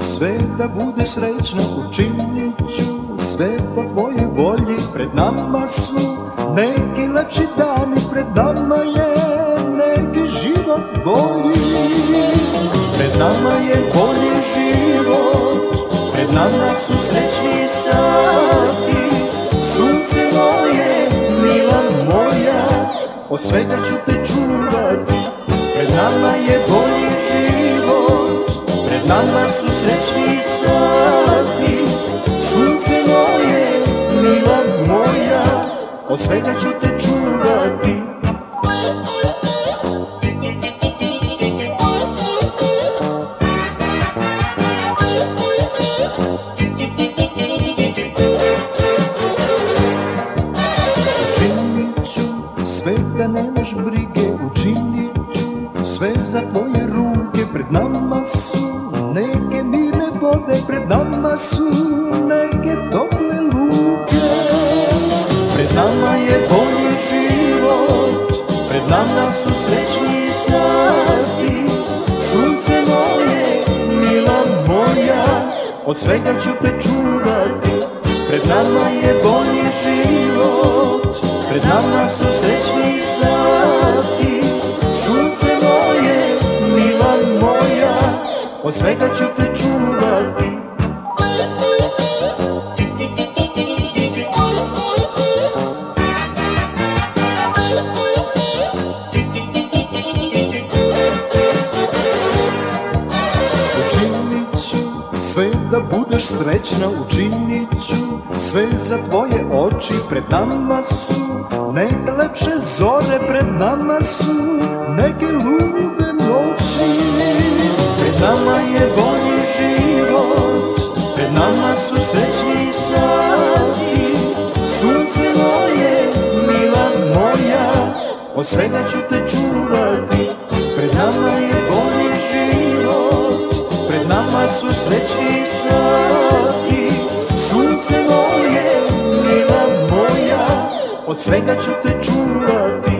Sve da bude srećno Učinit ću sve po tvojoj volji Pred nama su neki lepši dani Pred nama je neki život bolji Srećni sati. Sunce moje, mila moja Od svega ću te čuvati. Pred nama je bolji život Pred nama su srećni sati. Sunce moje, mila moja Od svega ću te čuvati sve da nemaš brige Učinit ću. Sve za tvoje ruke Pred nama su. Neke mirne vode Pred nama su. Neke tople luke. Pred nama je bolji život. Pred nama su srećni sati. Sunce moje, mila moja Od svega ću te čuvati. Pred nama je bolji Pred nama su srećni sati. Sunce moje, mila moja Od svega ću te čuvati budeš srećna Učinit ću sve za tvoje oči Pred nama su neke lepše zore Pred nama su neke lube noći. Pred nama je bolji život Pred nama su srećni sati. Sunce moje, mila moja Od svega ću te čuvati Pred nama je susreći sati Sunce moje, mila moja Od svega ću te čuvati